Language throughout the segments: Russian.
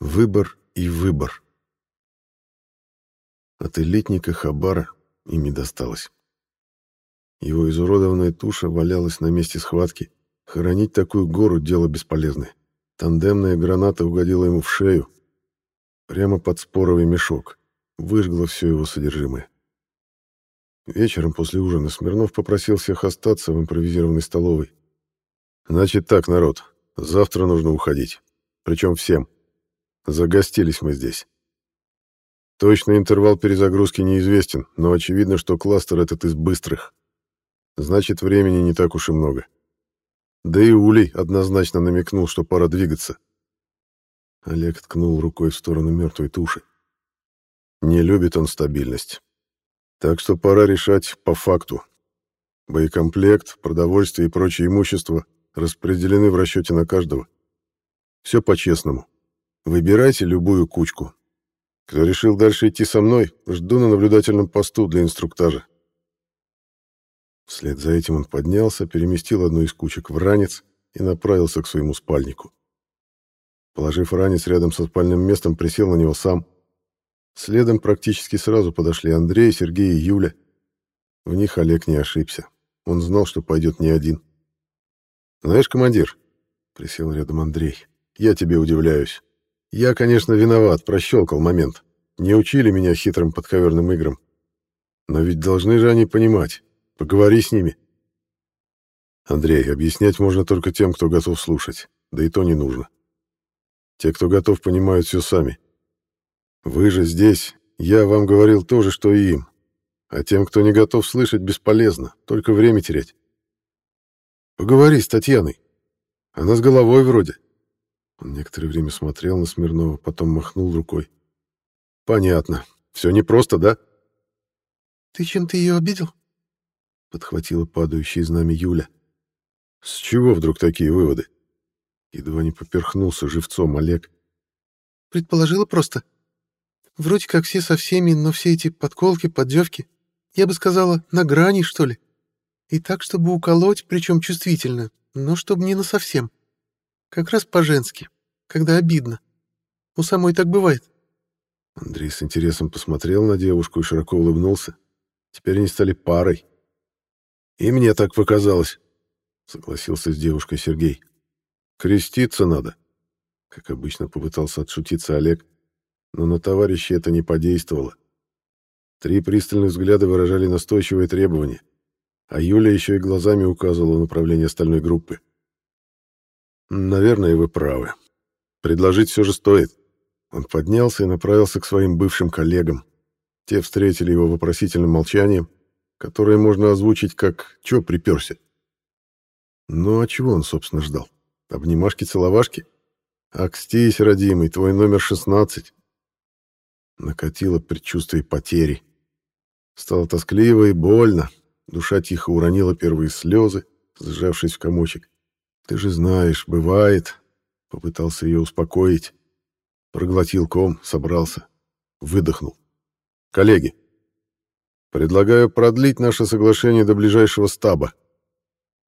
Выбор и выбор. От элитника Хабара им не досталось. Его изуродованная туша валялась на месте схватки. Хоронить такую гору — дело бесполезное. Тандемная граната угодила ему в шею, прямо под споровый мешок, выжгла все его содержимое. Вечером после ужина Смирнов попросил всех остаться в импровизированной столовой. «Значит так, народ, завтра нужно уходить. Причем всем. Загостились мы здесь. Точный интервал перезагрузки неизвестен, но очевидно, что кластер этот из быстрых. Значит, времени не так уж и много. Да и Улей однозначно намекнул, что пора двигаться. Олег ткнул рукой в сторону мертвой туши. Не любит он стабильность. Так что пора решать по факту. Боекомплект, продовольствие и прочее имущество распределены в расчете на каждого. Все по-честному. Выбирайте любую кучку. Кто решил дальше идти со мной, жду на наблюдательном посту для инструктажа. Вслед за этим он поднялся, переместил одну из кучек в ранец и направился к своему спальнику. Положив ранец рядом со спальным местом, присел на него сам. Следом практически сразу подошли Андрей, Сергей и Юля. В них Олег не ошибся. Он знал, что пойдет не один. «Знаешь, командир», — присел рядом Андрей, — «я тебе удивляюсь. Я, конечно, виноват, прощелкал момент. Не учили меня хитрым подковерным играм. Но ведь должны же они понимать. Поговори с ними. Андрей, объяснять можно только тем, кто готов слушать. Да и то не нужно. Те, кто готов, понимают все сами. Вы же здесь. Я вам говорил то же, что и им. А тем, кто не готов слышать, бесполезно. Только время терять. Поговори с Татьяной. Она с головой вроде. Он некоторое время смотрел на Смирнова, потом махнул рукой. «Понятно. Все непросто, да?» «Ты чем-то ее обидел?» Подхватила падающее знамя Юля. «С чего вдруг такие выводы?» Едва не поперхнулся живцом Олег. «Предположила просто. Вроде как все со всеми, но все эти подколки, поддевки, я бы сказала, на грани, что ли. И так, чтобы уколоть, причем чувствительно, но чтобы не насовсем. Как раз по-женски, когда обидно. У самой так бывает. Андрей с интересом посмотрел на девушку и широко улыбнулся. Теперь они стали парой. И мне так показалось, согласился с девушкой Сергей. Креститься надо. Как обычно попытался отшутиться Олег, но на товарища это не подействовало. Три пристальных взгляда выражали настойчивое требование, а Юля еще и глазами указывала направление остальной группы. Наверное, вы правы. Предложить все же стоит. Он поднялся и направился к своим бывшим коллегам. Те встретили его вопросительным молчанием, которое можно озвучить как «чё приперся?». Ну а чего он, собственно, ждал? Обнимашки-целовашки? Акстись, родимый, твой номер 16. Накатило предчувствие потери. Стало тоскливо и больно. Душа тихо уронила первые слезы, сжавшись в комочек. «Ты же знаешь, бывает...» Попытался ее успокоить. Проглотил ком, собрался. Выдохнул. «Коллеги, предлагаю продлить наше соглашение до ближайшего стаба.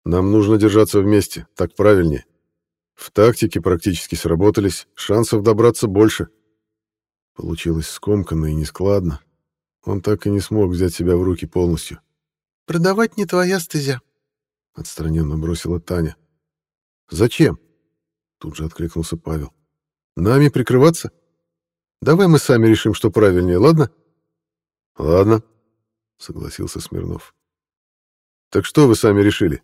Нам нужно держаться вместе, так правильнее. В тактике практически сработались, шансов добраться больше». Получилось скомканно и нескладно. Он так и не смог взять себя в руки полностью. «Продавать не твоя стезя», — отстраненно бросила Таня. «Зачем?» Тут же откликнулся Павел. «Нами прикрываться? Давай мы сами решим, что правильнее, ладно?» «Ладно», — согласился Смирнов. «Так что вы сами решили?»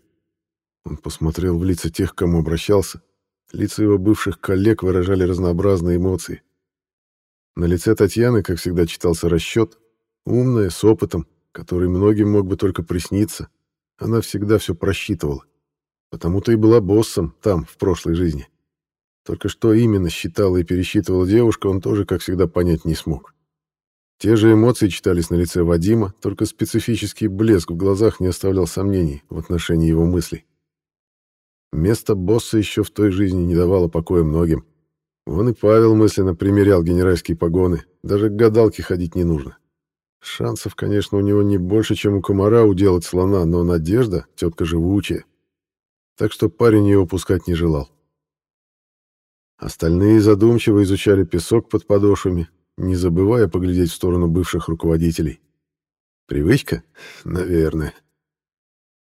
Он посмотрел в лица тех, к кому обращался. Лица его бывших коллег выражали разнообразные эмоции. На лице Татьяны, как всегда, читался расчет. Умная, с опытом, который многим мог бы только присниться. Она всегда все просчитывала. Потому-то и была боссом там, в прошлой жизни. Только что именно считала и пересчитывала девушка, он тоже, как всегда, понять не смог. Те же эмоции читались на лице Вадима, только специфический блеск в глазах не оставлял сомнений в отношении его мыслей. Место босса еще в той жизни не давало покоя многим. Вон и Павел мысленно примерял генеральские погоны, даже к гадалке ходить не нужно. Шансов, конечно, у него не больше, чем у комара уделать слона, но надежда, тетка живучая, так что парень его пускать не желал. Остальные задумчиво изучали песок под подошвами, не забывая поглядеть в сторону бывших руководителей. Привычка? Наверное.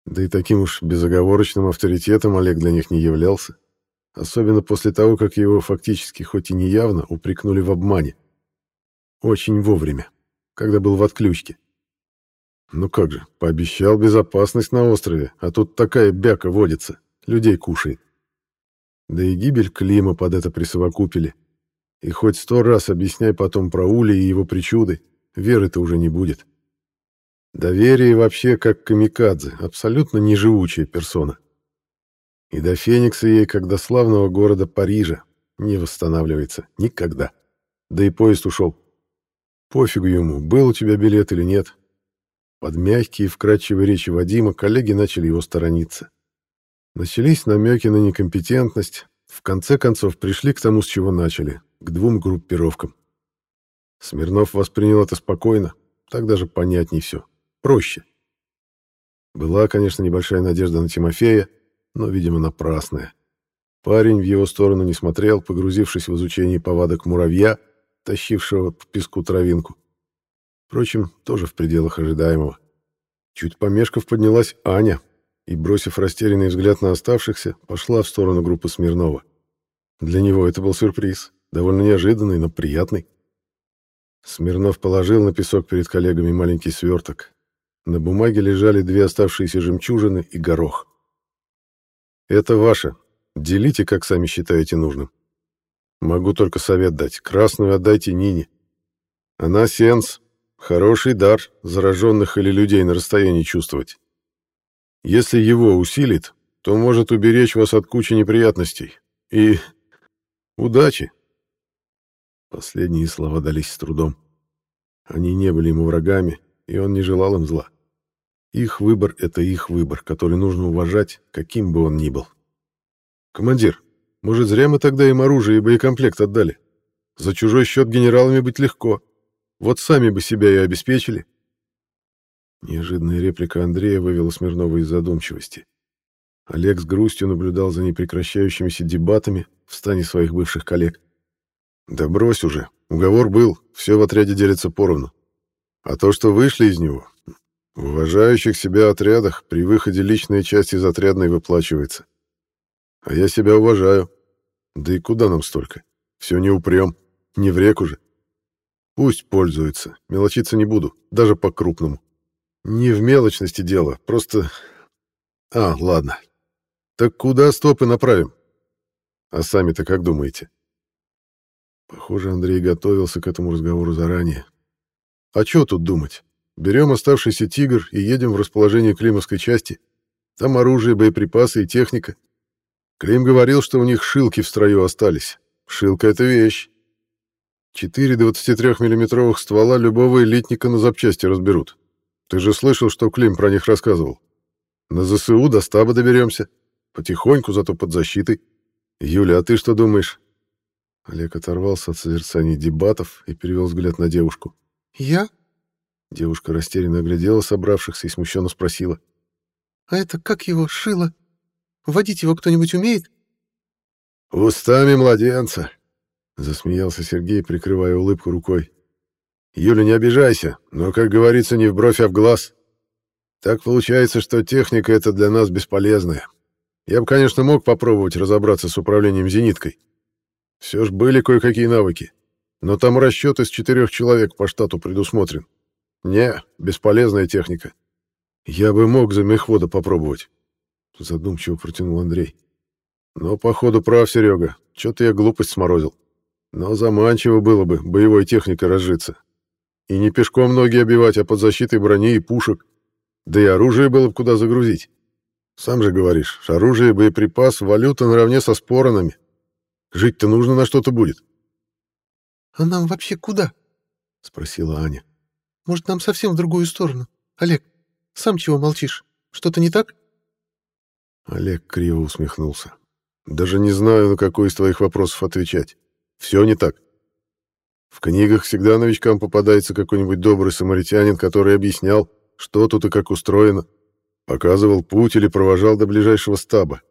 Да и таким уж безоговорочным авторитетом Олег для них не являлся. Особенно после того, как его фактически, хоть и неявно, упрекнули в обмане. Очень вовремя, когда был в отключке. Ну как же, пообещал безопасность на острове, а тут такая бяка водится, людей кушает. Да и гибель Клима под это присовокупили. И хоть сто раз объясняй потом про Ули и его причуды, веры-то уже не будет. Доверие вообще как камикадзе, абсолютно неживучая персона. И до Феникса ей, как до славного города Парижа, не восстанавливается никогда. Да и поезд ушел. Пофигу ему, был у тебя билет или нет. Под мягкие вкрадчивые речи Вадима коллеги начали его сторониться. Начались намеки на некомпетентность, в конце концов пришли к тому, с чего начали, к двум группировкам. Смирнов воспринял это спокойно, так даже понятней все, проще. Была, конечно, небольшая надежда на Тимофея, но, видимо, напрасная. Парень в его сторону не смотрел, погрузившись в изучение повадок муравья, тащившего по песку травинку. Впрочем, тоже в пределах ожидаемого. Чуть помешков поднялась Аня, и, бросив растерянный взгляд на оставшихся, пошла в сторону группы Смирнова. Для него это был сюрприз, довольно неожиданный, но приятный. Смирнов положил на песок перед коллегами маленький сверток. На бумаге лежали две оставшиеся жемчужины и горох. «Это ваше. Делите, как сами считаете нужным. Могу только совет дать. Красную отдайте Нине. Она сенс. Хороший дар зараженных или людей на расстоянии чувствовать. Если его усилит, то может уберечь вас от кучи неприятностей. И... удачи!» Последние слова дались с трудом. Они не были ему врагами, и он не желал им зла. Их выбор — это их выбор, который нужно уважать, каким бы он ни был. «Командир, может, зря мы тогда им оружие и боекомплект отдали? За чужой счет генералами быть легко. Вот сами бы себя и обеспечили. Неожиданная реплика Андрея вывела Смирнова из задумчивости. Олег с грустью наблюдал за непрекращающимися дебатами в стане своих бывших коллег. «Да брось уже. Уговор был. Все в отряде делится поровну. А то, что вышли из него, в уважающих себя отрядах при выходе личная часть из отрядной выплачивается. А я себя уважаю. Да и куда нам столько? Все не упрем. Не в реку же. Пусть пользуется. Мелочиться не буду. Даже по-крупному. Не в мелочности дело, просто... А, ладно. Так куда стопы направим? А сами-то как думаете? Похоже, Андрей готовился к этому разговору заранее. А что тут думать? Берем оставшийся «Тигр» и едем в расположение Климовской части. Там оружие, боеприпасы и техника. Клим говорил, что у них шилки в строю остались. Шилка — это вещь. Четыре 23-миллиметровых ствола любого элитника на запчасти разберут. Ты же слышал, что Клим про них рассказывал. На ЗСУ до стаба доберемся. Потихоньку, зато под защитой. Юля, а ты что думаешь?» Олег оторвался от созерцания дебатов и перевел взгляд на девушку. «Я?» Девушка растерянно оглядела собравшихся и смущенно спросила. «А это как его, шило? Водить его кто-нибудь умеет?» «Устами младенца», — засмеялся Сергей, прикрывая улыбку рукой. Юля, не обижайся, но, как говорится, не в бровь, а в глаз. Так получается, что техника — это для нас бесполезная. Я бы, конечно, мог попробовать разобраться с управлением зениткой. Все ж были кое-какие навыки. Но там расчет из четырех человек по штату предусмотрен. Не, бесполезная техника. Я бы мог за мехвода попробовать. Задумчиво протянул Андрей. Но, походу, прав, Серега. Что-то я глупость сморозил. Но заманчиво было бы боевой техникой разжиться. И не пешком ноги обивать, а под защитой брони и пушек. Да и оружие было бы куда загрузить. Сам же говоришь, оружие, боеприпас, валюта наравне со споронами. Жить-то нужно на что-то будет. — А нам вообще куда? — спросила Аня. — Может, нам совсем в другую сторону? Олег, сам чего молчишь? Что-то не так? Олег криво усмехнулся. Даже не знаю, на какой из твоих вопросов отвечать. Все не так. В книгах всегда новичкам попадается какой-нибудь добрый самаритянин, который объяснял, что тут и как устроено, показывал путь или провожал до ближайшего стаба.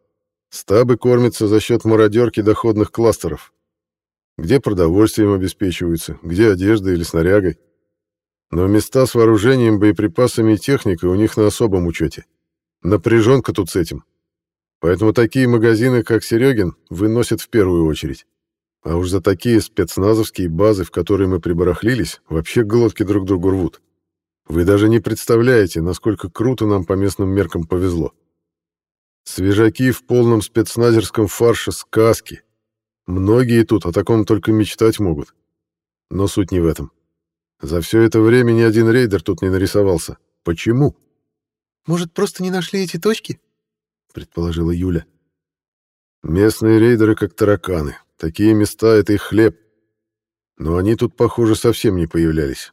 Стабы кормятся за счет мародерки доходных кластеров. Где продовольствием обеспечиваются, где одеждой или снарягой. Но места с вооружением, боеприпасами и техникой у них на особом учете. Напряженка тут с этим. Поэтому такие магазины, как Серегин, выносят в первую очередь. А уж за такие спецназовские базы, в которые мы прибарахлились, вообще глотки друг другу рвут. Вы даже не представляете, насколько круто нам по местным меркам повезло. Свежаки в полном спецназерском фарше сказки. Многие тут о таком только мечтать могут. Но суть не в этом. За все это время ни один рейдер тут не нарисовался. Почему? Может, просто не нашли эти точки? Предположила Юля. Местные рейдеры как тараканы. Такие места — это их хлеб. Но они тут, похоже, совсем не появлялись.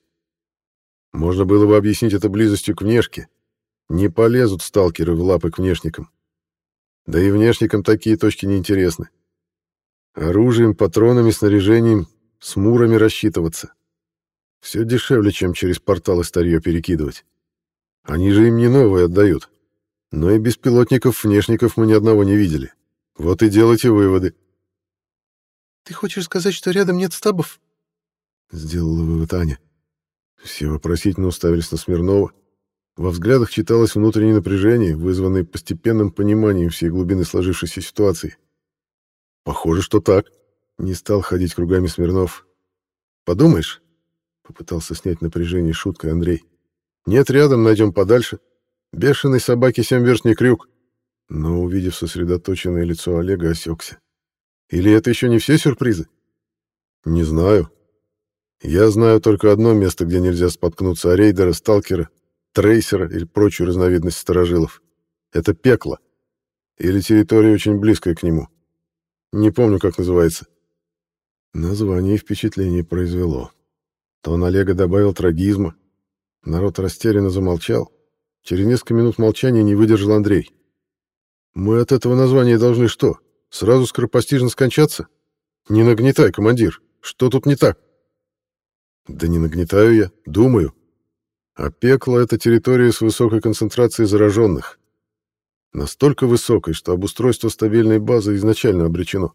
Можно было бы объяснить это близостью к внешке. Не полезут сталкеры в лапы к внешникам. Да и внешникам такие точки не интересны. Оружием, патронами, снаряжением, с мурами рассчитываться. Все дешевле, чем через порталы старье перекидывать. Они же им не новые отдают. Но и беспилотников-внешников мы ни одного не видели. Вот и делайте выводы. «Ты хочешь сказать, что рядом нет стабов?» Сделала вывод Аня. Все вопросительно уставились на Смирнова. Во взглядах читалось внутреннее напряжение, вызванное постепенным пониманием всей глубины сложившейся ситуации. «Похоже, что так», — не стал ходить кругами Смирнов. «Подумаешь, Попытался снять напряжение шуткой Андрей. «Нет, рядом, найдем подальше. Бешеный собаки семь вершний крюк». Но, увидев сосредоточенное лицо Олега, осекся. «Или это еще не все сюрпризы?» «Не знаю. Я знаю только одно место, где нельзя споткнуться о рейдера, сталкера, трейсера или прочую разновидность сторожилов. Это пекло. Или территория очень близкая к нему. Не помню, как называется». Название впечатление произвело. Тон Олега добавил трагизма. Народ растерянно замолчал. Через несколько минут молчания не выдержал Андрей. «Мы от этого названия должны что? Сразу скоропостижно скончаться? Не нагнетай, командир. Что тут не так?» «Да не нагнетаю я. Думаю. А пекло — это территория с высокой концентрацией зараженных. Настолько высокой, что обустройство стабильной базы изначально обречено.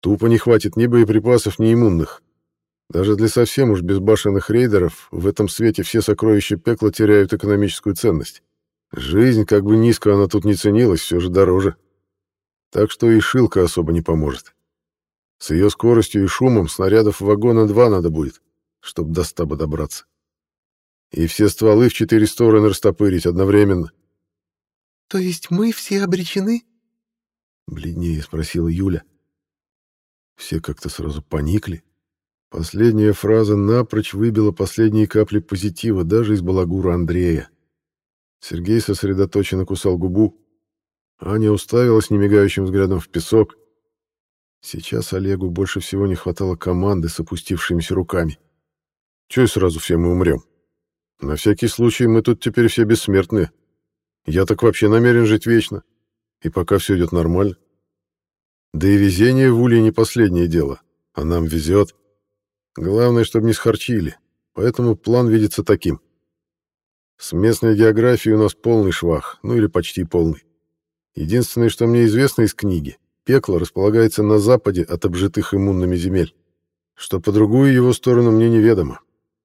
Тупо не хватит ни боеприпасов, ни иммунных. Даже для совсем уж безбашенных рейдеров в этом свете все сокровища пекла теряют экономическую ценность. Жизнь, как бы низко она тут не ценилась, все же дороже. Так что и шилка особо не поможет. С ее скоростью и шумом снарядов вагона два надо будет, чтобы до стаба добраться. И все стволы в четыре стороны растопырить одновременно. — То есть мы все обречены? — бледнее спросила Юля. Все как-то сразу поникли, Последняя фраза напрочь выбила последние капли позитива даже из балагура Андрея. Сергей сосредоточенно кусал губу. Аня уставилась немигающим взглядом в песок. Сейчас Олегу больше всего не хватало команды с опустившимися руками. Чего сразу все мы умрем? На всякий случай мы тут теперь все бессмертные. Я так вообще намерен жить вечно. И пока все идет нормально. Да и везение в Улье не последнее дело. А нам везет. Главное, чтобы не схарчили, поэтому план видится таким. С местной географией у нас полный швах, ну или почти полный. Единственное, что мне известно из книги, пекло располагается на западе от обжитых иммунными земель, что по другую его сторону мне неведомо,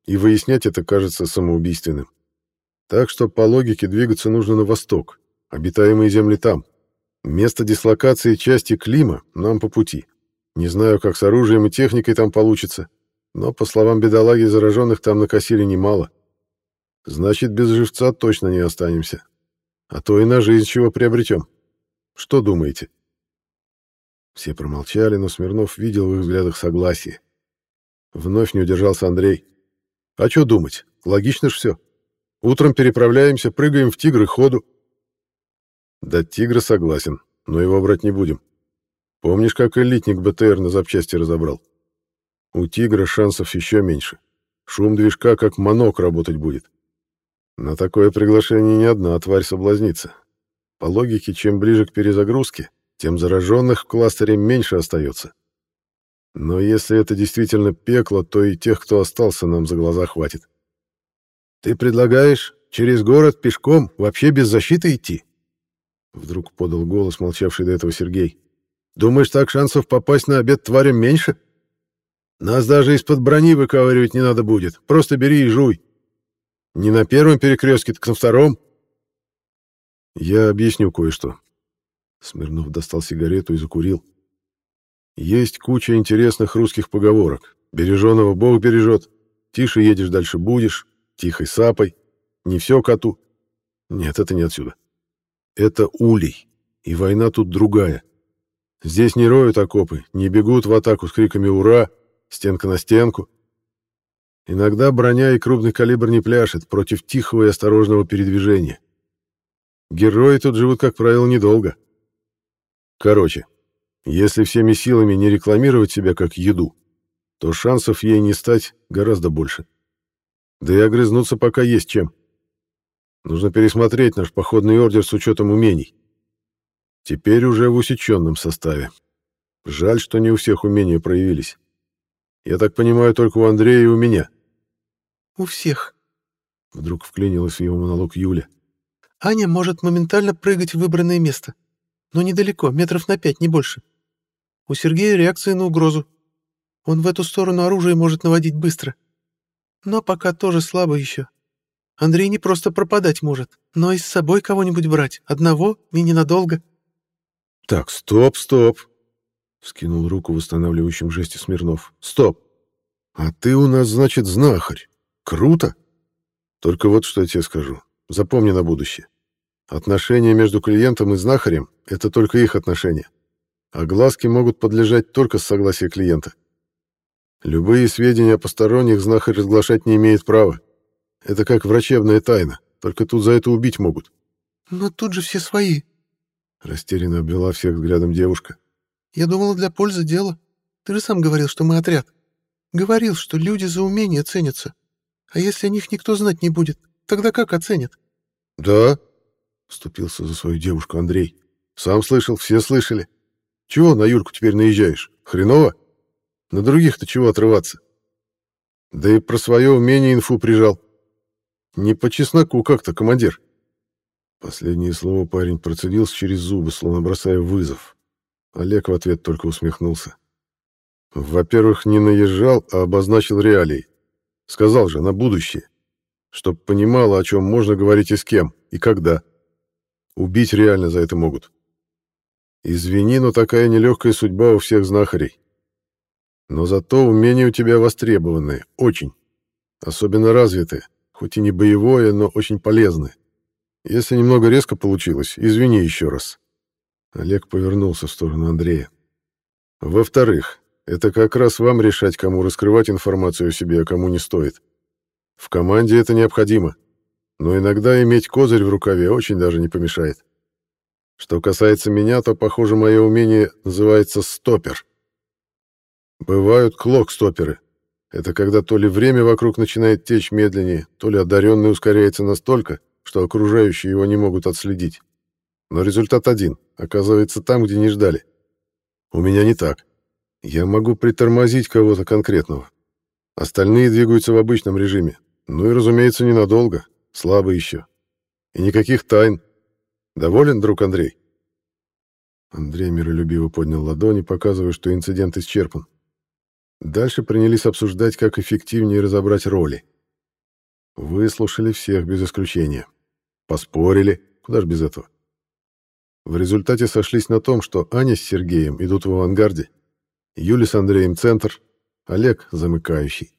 и выяснять это кажется самоубийственным. Так что по логике двигаться нужно на восток, обитаемые земли там. Место дислокации части Клима нам по пути. Не знаю, как с оружием и техникой там получится, но, по словам бедолаги, зараженных там накосили немало. Значит, без живца точно не останемся. А то и на жизнь чего приобретем. Что думаете?» Все промолчали, но Смирнов видел в их взглядах согласие. Вновь не удержался Андрей. «А что думать? Логично ж все. Утром переправляемся, прыгаем в тигры ходу». «Да тигра согласен, но его брать не будем. Помнишь, как элитник БТР на запчасти разобрал? У «Тигра» шансов еще меньше. Шум движка как манок работать будет. На такое приглашение ни одна тварь соблазнится. По логике, чем ближе к перезагрузке, тем зараженных в кластере меньше остается. Но если это действительно пекло, то и тех, кто остался, нам за глаза хватит. Ты предлагаешь через город пешком вообще без защиты идти? Вдруг подал голос, молчавший до этого Сергей. «Думаешь, так шансов попасть на обед тварям меньше? Нас даже из-под брони выковыривать не надо будет. Просто бери и жуй. Не на первом перекрестке, так на втором». «Я объясню кое-что». Смирнов достал сигарету и закурил. «Есть куча интересных русских поговорок. Береженого Бог бережет. Тише едешь, дальше будешь. Тихой сапой. Не все коту. Нет, это не отсюда. Это улей. И война тут другая. Здесь не роют окопы, не бегут в атаку с криками «Ура!», «Стенка на стенку!». Иногда броня и крупный калибр не пляшет против тихого и осторожного передвижения. Герои тут живут, как правило, недолго. Короче, если всеми силами не рекламировать себя как еду, то шансов ей не стать гораздо больше. Да и огрызнуться пока есть чем. Нужно пересмотреть наш походный ордер с учетом умений. Теперь уже в усеченном составе. Жаль, что не у всех умения проявились. Я так понимаю, только у Андрея и у меня. «У всех», — вдруг вклинилась в его монолог Юля. «Аня может моментально прыгать в выбранное место. Но недалеко, метров на пять, не больше. У Сергея реакция на угрозу. Он в эту сторону оружие может наводить быстро. Но пока тоже слабо еще. Андрей не просто пропадать может, но и с собой кого-нибудь брать. Одного и ненадолго. «Так, стоп, стоп!» — вскинул руку в восстанавливающем жесте Смирнов. «Стоп! А ты у нас, значит, знахарь. Круто! Только вот что я тебе скажу. Запомни на будущее. Отношения между клиентом и знахарем — это только их отношения. А глазки могут подлежать только с согласия клиента. Любые сведения о посторонних знахарь разглашать не имеет права. Это как врачебная тайна, только тут за это убить могут. Но тут же все свои. Растерянно обвела всех взглядом девушка. Я думала, для пользы дела. Ты же сам говорил, что мы отряд. Говорил, что люди за умения ценятся. А если о них никто знать не будет, тогда как оценят? Да, вступился за свою девушку Андрей. Сам слышал, все слышали. Чего на Юльку теперь наезжаешь? Хреново? На других-то чего отрываться? Да и про свое умение инфу прижал. Не по чесноку как-то, командир. Последнее слово парень процедил через зубы, словно бросая вызов. Олег в ответ только усмехнулся. Во-первых, не наезжал, а обозначил реалии. Сказал же, на будущее. Чтоб понимала, о чем можно говорить и с кем, и когда. Убить реально за это могут. Извини, но такая нелегкая судьба у всех знахарей. Но зато умения у тебя востребованные, очень. Особенно развитые. Хоть и не боевое, но очень полезное. Если немного резко получилось, извини еще раз. Олег повернулся в сторону Андрея. Во-вторых, это как раз вам решать, кому раскрывать информацию о себе, а кому не стоит. В команде это необходимо. Но иногда иметь козырь в рукаве очень даже не помешает. Что касается меня, то, похоже, мое умение называется стопер. Бывают клок-стоперы, это когда то ли время вокруг начинает течь медленнее, то ли одаренный ускоряется настолько, что окружающие его не могут отследить. Но результат один — оказывается там, где не ждали. У меня не так. Я могу притормозить кого-то конкретного. Остальные двигаются в обычном режиме. Ну и, разумеется, ненадолго. Слабо еще. И никаких тайн. Доволен, друг Андрей? Андрей миролюбиво поднял ладони, показывая, что инцидент исчерпан. Дальше принялись обсуждать, как эффективнее разобрать роли. Выслушали всех без исключения. Поспорили, куда ж без этого. В результате сошлись на том, что Аня с Сергеем идут в авангарде, Юля с Андреем — центр, Олег — замыкающий.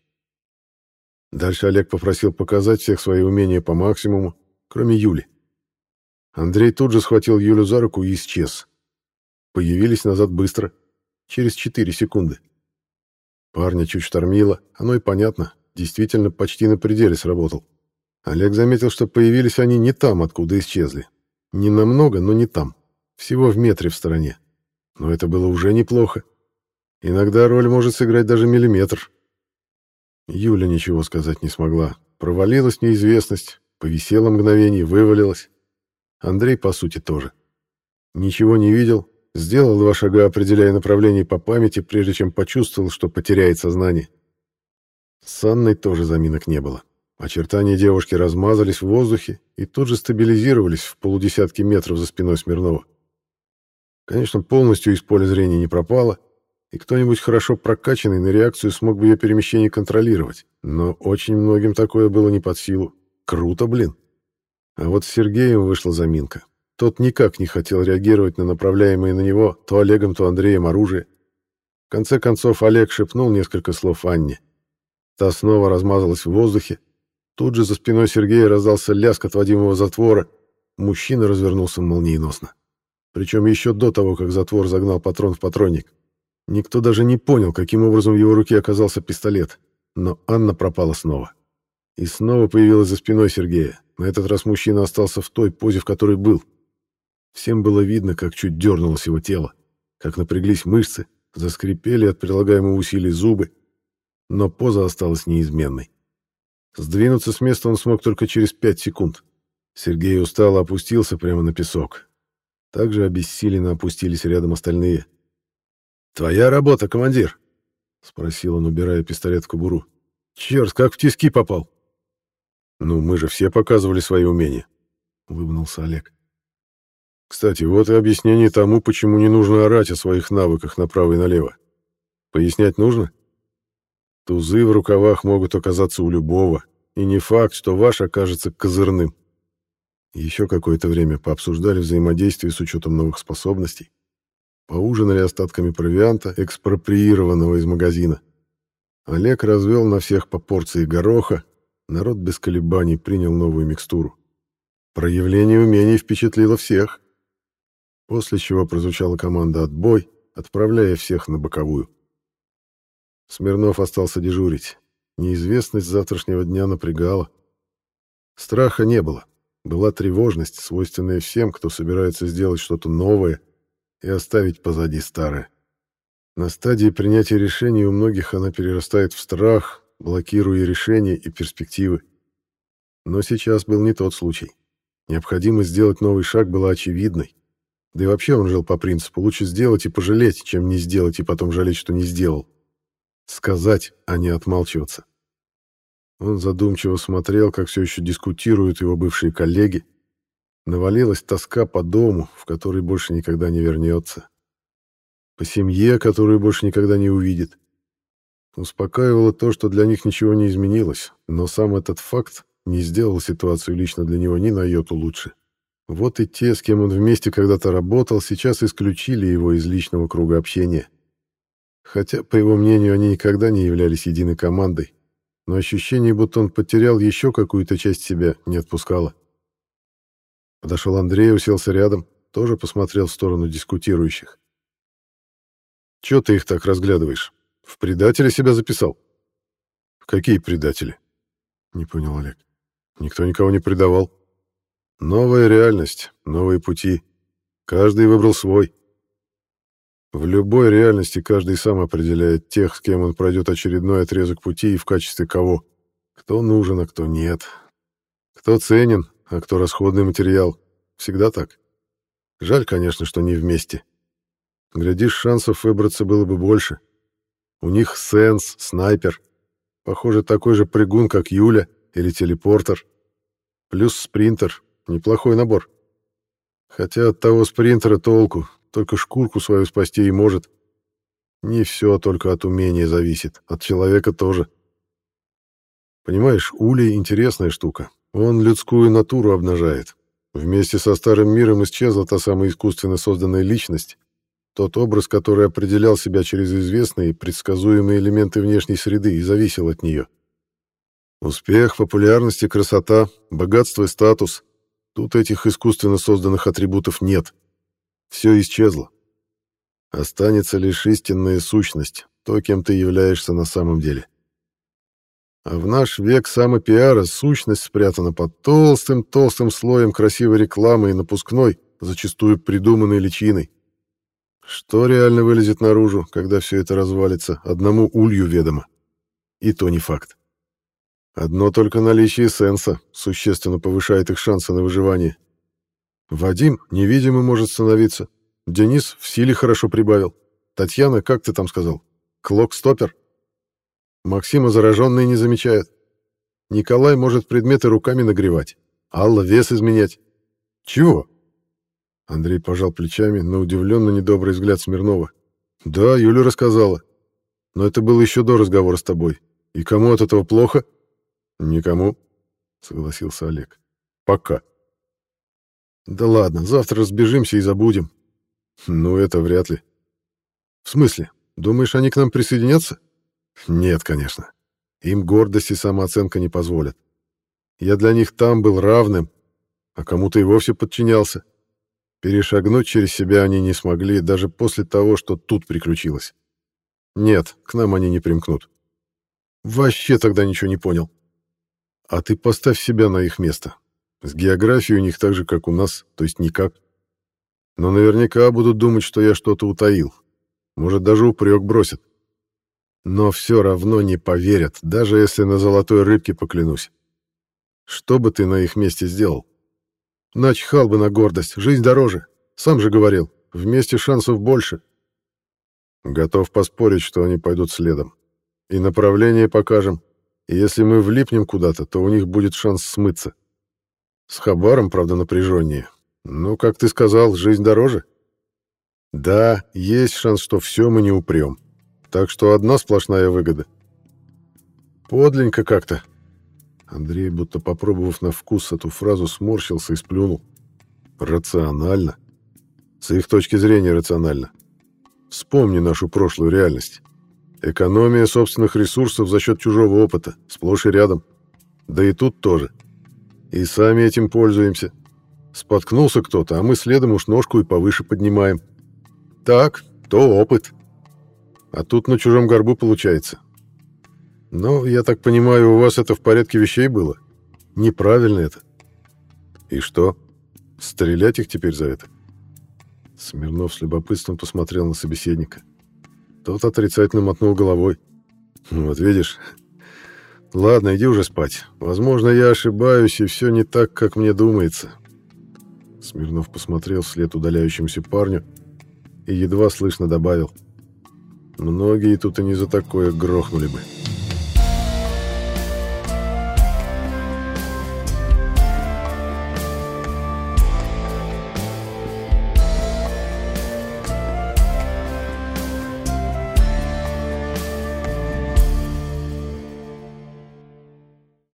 Дальше Олег попросил показать всех свои умения по максимуму, кроме Юли. Андрей тут же схватил Юлю за руку и исчез. Появились назад быстро, через 4 секунды. Парня чуть штормило, оно и понятно, действительно почти на пределе сработал. Олег заметил, что появились они не там, откуда исчезли. Не намного, но не там. Всего в метре в стороне. Но это было уже неплохо. Иногда роль может сыграть даже миллиметр. Юля ничего сказать не смогла. Провалилась неизвестность, повисела мгновение, вывалилась. Андрей, по сути, тоже. Ничего не видел, Сделал два шага, определяя направление по памяти, прежде чем почувствовал, что потеряет сознание. С Анной тоже заминок не было. Очертания девушки размазались в воздухе и тут же стабилизировались в полудесятки метров за спиной Смирнова. Конечно, полностью из поля зрения не пропало, и кто-нибудь хорошо прокачанный на реакцию смог бы ее перемещение контролировать, но очень многим такое было не под силу. Круто, блин. А вот с Сергеем вышла заминка. Тот никак не хотел реагировать на направляемые на него то Олегом, то Андреем оружие. В конце концов Олег шепнул несколько слов Анне. Та снова размазалась в воздухе. Тут же за спиной Сергея раздался лязг отводимого затвора. Мужчина развернулся молниеносно. Причем еще до того, как затвор загнал патрон в патронник. Никто даже не понял, каким образом в его руке оказался пистолет. Но Анна пропала снова. И снова появилась за спиной Сергея. На этот раз мужчина остался в той позе, в которой был. Всем было видно, как чуть дернулось его тело, как напряглись мышцы, заскрипели от прилагаемого усилий зубы, но поза осталась неизменной. Сдвинуться с места он смог только через пять секунд. Сергей устало опустился прямо на песок. Также обессиленно опустились рядом остальные. «Твоя работа, командир?» — спросил он, убирая пистолет в кобуру. «Черт, как в тиски попал!» «Ну, мы же все показывали свои умения», — улыбнулся Олег. «Кстати, вот и объяснение тому, почему не нужно орать о своих навыках направо и налево. Пояснять нужно? Тузы в рукавах могут оказаться у любого, и не факт, что ваш окажется козырным. Еще какое-то время пообсуждали взаимодействие с учетом новых способностей. Поужинали остатками провианта, экспроприированного из магазина. Олег развел на всех по порции гороха, народ без колебаний принял новую микстуру. Проявление умений впечатлило всех. После чего прозвучала команда «Отбой», отправляя всех на боковую. Смирнов остался дежурить. Неизвестность завтрашнего дня напрягала. Страха не было. Была тревожность, свойственная всем, кто собирается сделать что-то новое и оставить позади старое. На стадии принятия решений у многих она перерастает в страх, блокируя решения и перспективы. Но сейчас был не тот случай. Необходимость сделать новый шаг была очевидной. Да и вообще он жил по принципу «лучше сделать и пожалеть, чем не сделать и потом жалеть, что не сделал». Сказать, а не отмалчиваться. Он задумчиво смотрел, как все еще дискутируют его бывшие коллеги. Навалилась тоска по дому, в который больше никогда не вернется. По семье, которую больше никогда не увидит. Успокаивало то, что для них ничего не изменилось, но сам этот факт не сделал ситуацию лично для него ни на йоту лучше. Вот и те, с кем он вместе когда-то работал, сейчас исключили его из личного круга общения. Хотя, по его мнению, они никогда не являлись единой командой, но ощущение, будто он потерял еще какую-то часть себя, не отпускало. Подошел Андрей, уселся рядом, тоже посмотрел в сторону дискутирующих. «Чего ты их так разглядываешь? В предателя себя записал?» «В какие предатели?» — не понял Олег. «Никто никого не предавал. Новая реальность, новые пути. Каждый выбрал свой. В любой реальности каждый сам определяет тех, с кем он пройдет очередной отрезок пути и в качестве кого. Кто нужен, а кто нет. Кто ценен, а кто расходный материал. Всегда так. Жаль, конечно, что не вместе. Глядишь, шансов выбраться было бы больше. У них сенс, снайпер. Похоже, такой же прыгун, как Юля или телепортер. Плюс спринтер. Неплохой набор. Хотя от того спринтера толку, только шкурку свою спасти и может. Не все только от умения зависит, от человека тоже. Понимаешь, улей — интересная штука. Он людскую натуру обнажает. Вместе со старым миром исчезла та самая искусственно созданная личность, тот образ, который определял себя через известные, предсказуемые элементы внешней среды и зависел от нее. Успех, популярность и красота, богатство и статус — тут этих искусственно созданных атрибутов нет. Все исчезло. Останется лишь истинная сущность, то, кем ты являешься на самом деле. А в наш век самопиара сущность спрятана под толстым-толстым слоем красивой рекламы и напускной, зачастую придуманной личиной. Что реально вылезет наружу, когда все это развалится, одному улью ведомо. И то не факт. Одно только наличие сенса существенно повышает их шансы на выживание. Вадим невидимый может становиться. Денис в силе хорошо прибавил. Татьяна, как ты там сказал? Клок-стопер? Максима зараженные не замечают. Николай может предметы руками нагревать. Алла вес изменять. Чего? Андрей пожал плечами на удивленно недобрый взгляд Смирнова. Да, Юля рассказала. Но это было еще до разговора с тобой. И кому от этого плохо? Никому, согласился Олег. Пока. Да ладно, завтра разбежимся и забудем. Ну, это вряд ли. В смысле? Думаешь, они к нам присоединятся? Нет, конечно. Им гордость и самооценка не позволят. Я для них там был равным, а кому-то и вовсе подчинялся. Перешагнуть через себя они не смогли даже после того, что тут приключилось. Нет, к нам они не примкнут. Вообще тогда ничего не понял. А ты поставь себя на их место. С географией у них так же, как у нас, то есть никак. Но наверняка будут думать, что я что-то утаил. Может, даже упрек бросят. Но все равно не поверят, даже если на золотой рыбке поклянусь. Что бы ты на их месте сделал? Начхал бы на гордость, жизнь дороже. Сам же говорил, вместе шансов больше. Готов поспорить, что они пойдут следом. И направление покажем. И если мы влипнем куда-то, то у них будет шанс смыться. С Хабаром, правда, напряженнее. Но, как ты сказал, жизнь дороже. Да, есть шанс, что все мы не упрем. Так что одна сплошная выгода. Подленько как-то. Андрей, будто попробовав на вкус эту фразу, сморщился и сплюнул. Рационально. С их точки зрения рационально. Вспомни нашу прошлую реальность. Экономия собственных ресурсов за счет чужого опыта, сплошь и рядом. Да и тут тоже. И сами этим пользуемся. Споткнулся кто-то, а мы следом уж ножку и повыше поднимаем. Так, то опыт. А тут на чужом горбу получается. Но, я так понимаю, у вас это в порядке вещей было? Неправильно это. И что? Стрелять их теперь за это? Смирнов с любопытством посмотрел на собеседника. Тот отрицательно мотнул головой. Вот видишь, Ладно, иди уже спать. Возможно, я ошибаюсь, и все не так, как мне думается. Смирнов посмотрел вслед удаляющемуся парню и едва слышно добавил. Многие тут и не за такое грохнули бы.